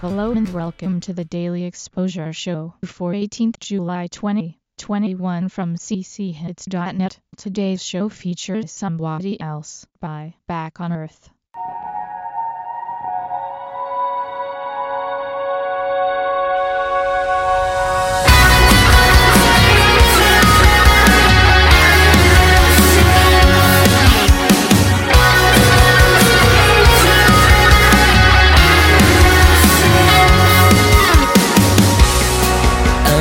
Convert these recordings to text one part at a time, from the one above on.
Hello and welcome to the Daily Exposure Show for 18th July 2021 from cchits.net. Today's show features Somebody Else by Back on Earth.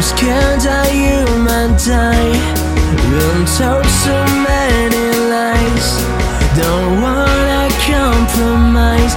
I'm scared that you might die. Been told so many lies. Don't wanna compromise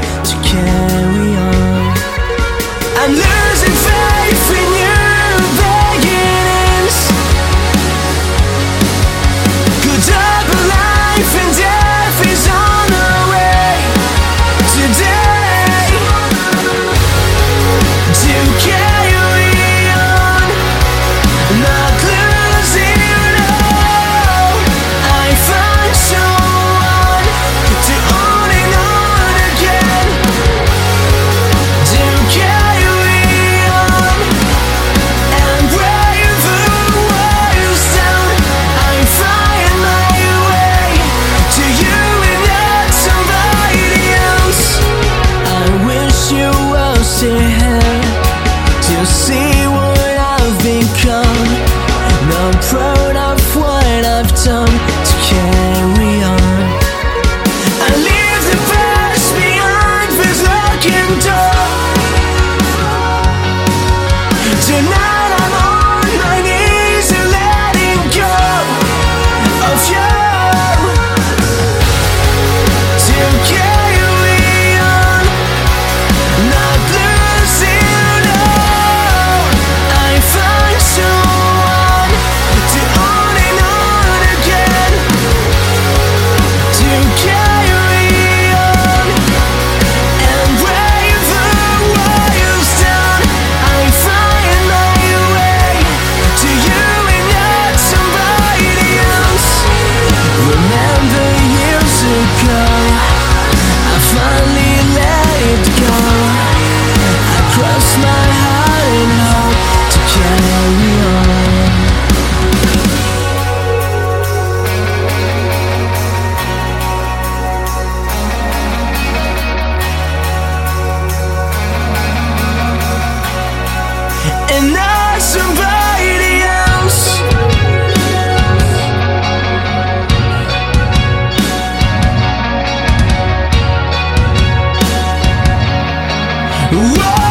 To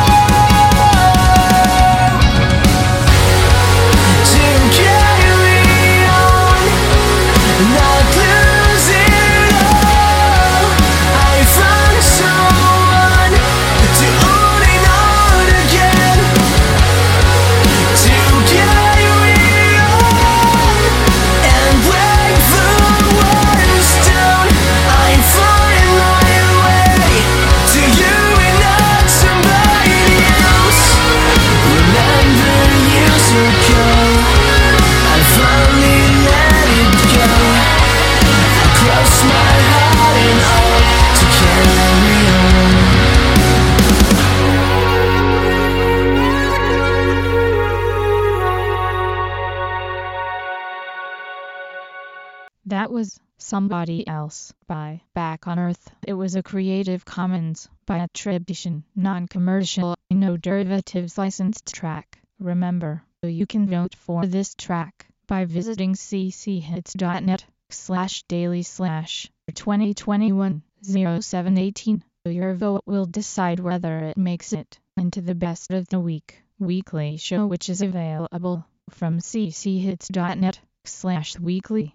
That was Somebody Else by Back on Earth. It was a Creative Commons by attribution, non-commercial, no derivatives licensed track. Remember, you can vote for this track by visiting cchits.net slash daily slash 2021 0718. Your vote will decide whether it makes it into the best of the week weekly show which is available from cchits.net slash weekly.